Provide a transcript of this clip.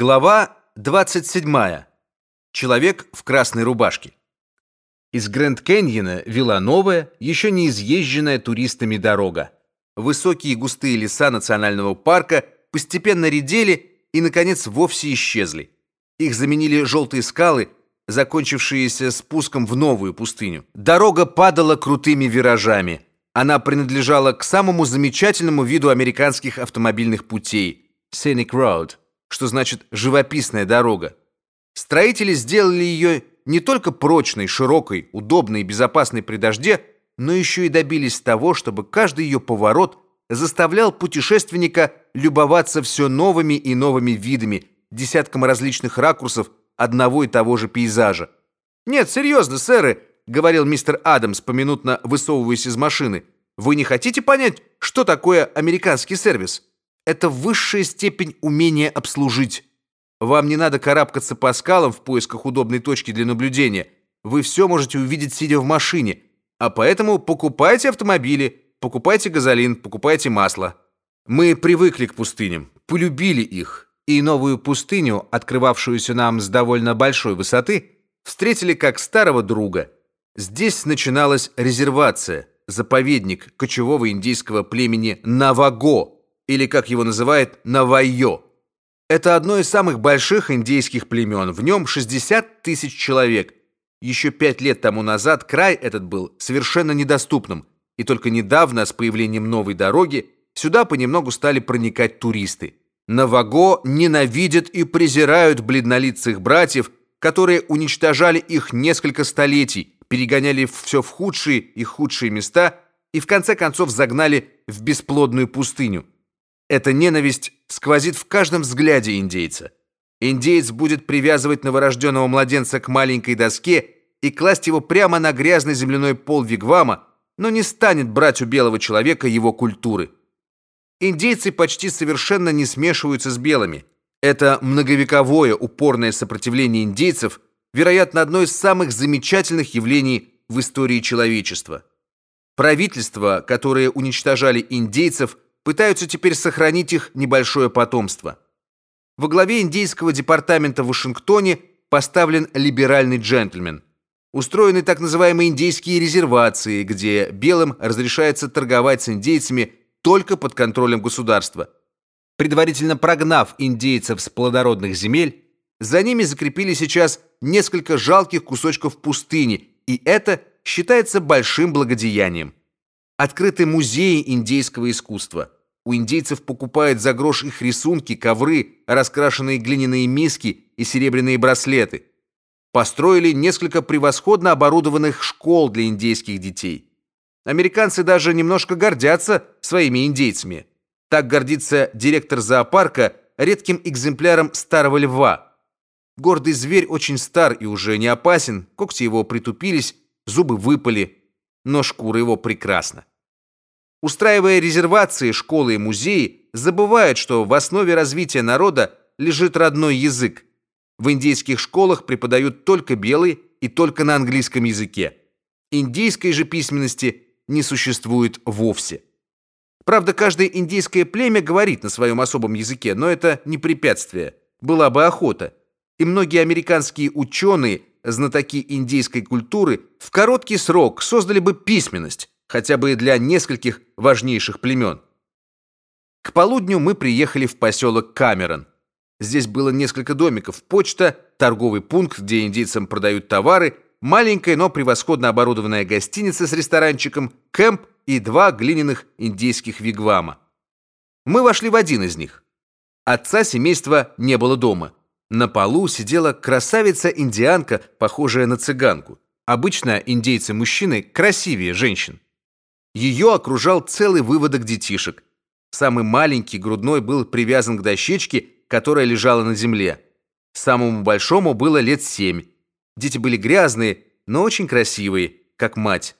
Глава 27. Человек в красной рубашке. Из Грэнд-Кэньона вела новая, еще не изъезженная туристами дорога. Высокие густые леса национального парка постепенно редели и наконец вовсе исчезли. Их заменили желтые скалы, закончившиеся спуском в новую пустыню. Дорога падала крутыми виражами. Она принадлежала к самому замечательному виду американских автомобильных путей scenic road что значит живописная дорога. Строители сделали ее не только прочной, широкой, удобной и безопасной при дожде, но еще и добились того, чтобы каждый ее поворот заставлял путешественника любоваться все новыми и новыми видами, десятком различных ракурсов одного и того же пейзажа. Нет, серьезно, сэры, говорил мистер Адамс, поминутно высовываясь из машины. Вы не хотите понять, что такое американский сервис? Это высшая степень умения обслужить. Вам не надо карабкаться по скалам в поисках удобной точки для наблюдения. Вы все можете увидеть сидя в машине. А поэтому покупайте автомобили, покупайте газолин, покупайте масло. Мы привыкли к пустыням, полюбили их, и новую пустыню, открывавшуюся нам с довольно большой высоты, встретили как старого друга. Здесь начиналась резервация, заповедник кочевого индейского племени Наваго или как его называют Навайо. Это одно из самых больших индейских племен. В нем 60 тысяч человек. Еще пять лет тому назад край этот был совершенно недоступным, и только недавно с появлением новой дороги сюда понемногу стали проникать туристы. Наваго ненавидят и презирают бледнолицых братьев, которые уничтожали их несколько столетий, перегоняли все в худшие и худшие места и в конце концов загнали в бесплодную пустыню. Эта ненависть сквозит в каждом взгляде индейца. Индеец будет привязывать новорожденного младенца к маленькой доске и класть его прямо на грязный земляной пол вигвама, но не станет брать у белого человека его культуры. Индейцы почти совершенно не смешиваются с белыми. Это многовековое упорное сопротивление индейцев, вероятно, одно из самых замечательных явлений в истории человечества. Правительства, которые уничтожали индейцев, пытаются теперь сохранить их небольшое потомство. Во главе индийского департамента в Вашингтоне поставлен либеральный джентльмен. Устроены так называемые индейские резервации, где белым разрешается торговать с индейцами только под контролем государства. Предварительно прогнав индейцев с плодородных земель, за ними закрепили сейчас несколько жалких кусочков пустыни, и это считается большим благодеянием. Открыты музеи индейского искусства. У индейцев покупают за грош их рисунки, ковры, раскрашенные глиняные миски и серебряные браслеты. Построили несколько превосходно оборудованных школ для индейских детей. Американцы даже немножко гордятся своими индейцами. Так гордится директор зоопарка редким экземпляром старого льва. Гордый зверь очень стар и уже не опасен, когти его притупились, зубы выпали, но шкура его прекрасна. Устраивая резервации, школы и музеи, забывают, что в основе развития народа лежит родной язык. В индейских школах преподают только белый и только на английском языке. Индийской же письменности не существует вовсе. Правда, каждое индейское племя говорит на своем особом языке, но это не препятствие. Была бы охота. И многие американские ученые, знатоки индейской культуры, в короткий срок создали бы письменность, хотя бы для нескольких важнейших племен. К полудню мы приехали в поселок Камерон. Здесь было несколько домиков, почта, торговый пункт, где индейцам продают товары, маленькая, но превосходно оборудованная гостиница с ресторанчиком, кемп и два глиняных индейских вигвама. Мы вошли в один из них. Отца семейства не было дома. На полу сидела красавица-индианка, похожая на цыганку. Обычно индейцы-мужчины красивее женщин. Ее окружал целый выводок детишек. Самый маленький грудной был привязан к дощечке, которая лежала на земле. Самому большому было лет семь. Дети были грязные, но очень красивые, как мать.